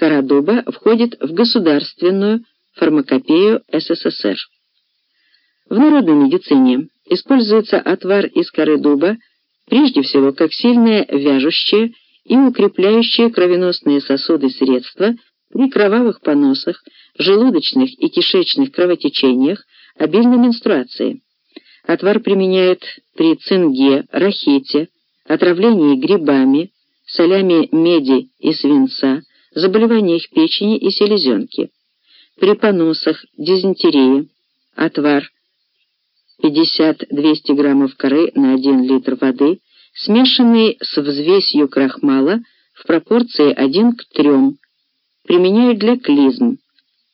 Кора дуба входит в государственную фармакопею СССР. В народной медицине используется отвар из коры дуба прежде всего как сильное вяжущее и укрепляющее кровеносные сосуды средство при кровавых поносах, желудочных и кишечных кровотечениях, обильной менструации. Отвар применяют при цинге, рахите, отравлении грибами, солями меди и свинца, заболеваниях печени и селезенки. При поносах, дизентерии, отвар 50-200 граммов коры на 1 литр воды, смешанный с взвесью крахмала в пропорции 1 к 3, применяют для клизм,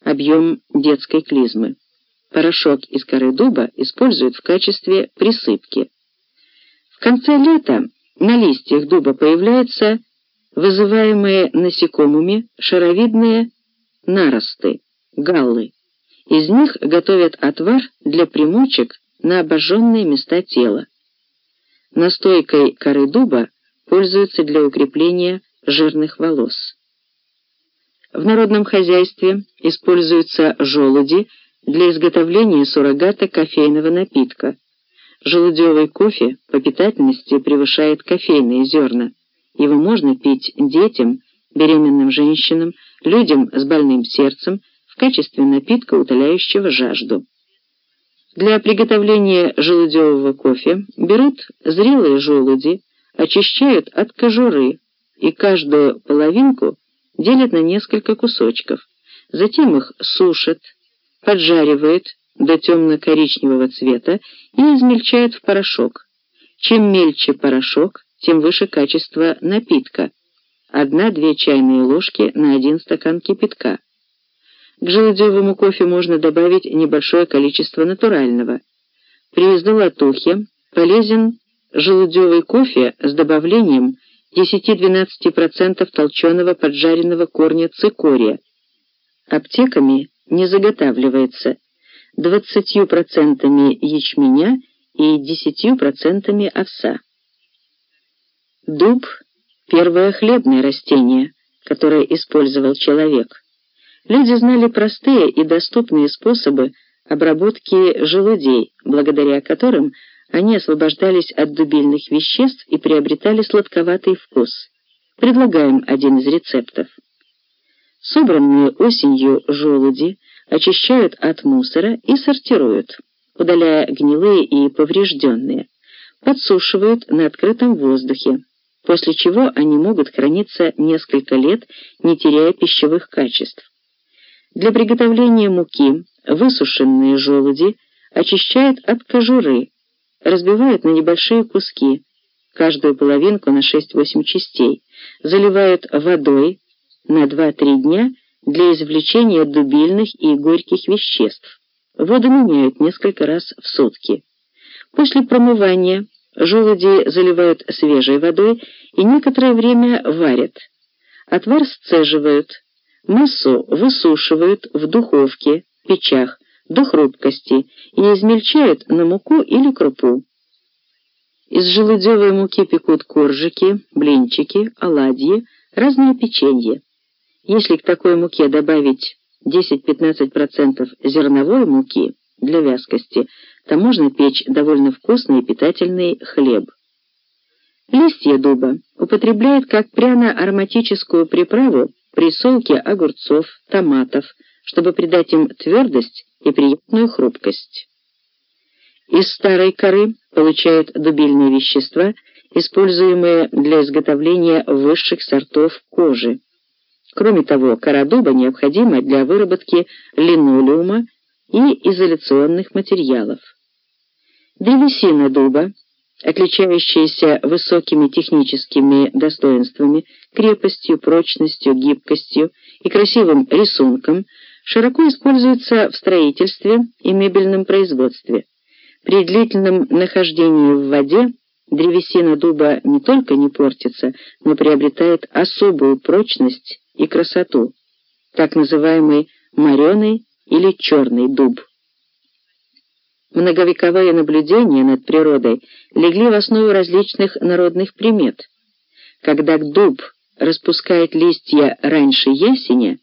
объем детской клизмы. Порошок из коры дуба используют в качестве присыпки. В конце лета на листьях дуба появляются вызываемые насекомыми шаровидные наросты, галлы. Из них готовят отвар для примочек на обожженные места тела. Настойкой коры дуба пользуются для укрепления жирных волос. В народном хозяйстве используются желуди для изготовления суррогата кофейного напитка. Желудевый кофе по питательности превышает кофейные зерна. Его можно пить детям, беременным женщинам, людям с больным сердцем в качестве напитка, утоляющего жажду. Для приготовления желудевого кофе берут зрелые желуди, очищают от кожуры и каждую половинку делят на несколько кусочков. Затем их сушат, поджаривают до темно-коричневого цвета и измельчают в порошок. Чем мельче порошок, тем выше качество напитка. Одна-две чайные ложки на один стакан кипятка. К желудевому кофе можно добавить небольшое количество натурального. При золотухе полезен желудевый кофе с добавлением 10-12% толченого поджаренного корня цикория. Аптеками не заготавливается 20% ячменя и 10% овса. Дуб – первое хлебное растение, которое использовал человек. Люди знали простые и доступные способы обработки желудей, благодаря которым они освобождались от дубильных веществ и приобретали сладковатый вкус. Предлагаем один из рецептов. Собранные осенью желуди очищают от мусора и сортируют, удаляя гнилые и поврежденные, подсушивают на открытом воздухе, после чего они могут храниться несколько лет, не теряя пищевых качеств. Для приготовления муки высушенные желуди очищают от кожуры, разбивают на небольшие куски, каждую половинку на 6-8 частей, заливают водой на 2-3 дня для извлечения дубильных и горьких веществ. Воду меняют несколько раз в сутки. После промывания желуди заливают свежей водой и некоторое время варят. Отвар сцеживают, массу высушивают в духовке, печах, до хрупкости и измельчают на муку или крупу. Из желудевой муки пекут коржики, блинчики, оладьи, разные печенье. Если к такой муке добавить 10-15% зерновой муки для вязкости, то можно печь довольно вкусный и питательный хлеб. Листья дуба употребляют как пряно-ароматическую приправу при солке огурцов, томатов, чтобы придать им твердость и приятную хрупкость. Из старой коры получают дубильные вещества, используемые для изготовления высших сортов кожи. Кроме того, кора дуба необходима для выработки линолеума и изоляционных материалов. Древесина дуба, отличающаяся высокими техническими достоинствами, крепостью, прочностью, гибкостью и красивым рисунком, широко используется в строительстве и мебельном производстве. При длительном нахождении в воде древесина дуба не только не портится, но приобретает особую прочность и красоту, так называемый мореный или черный дуб. Многовековые наблюдения над природой легли в основу различных народных примет. Когда дуб распускает листья раньше ясеня,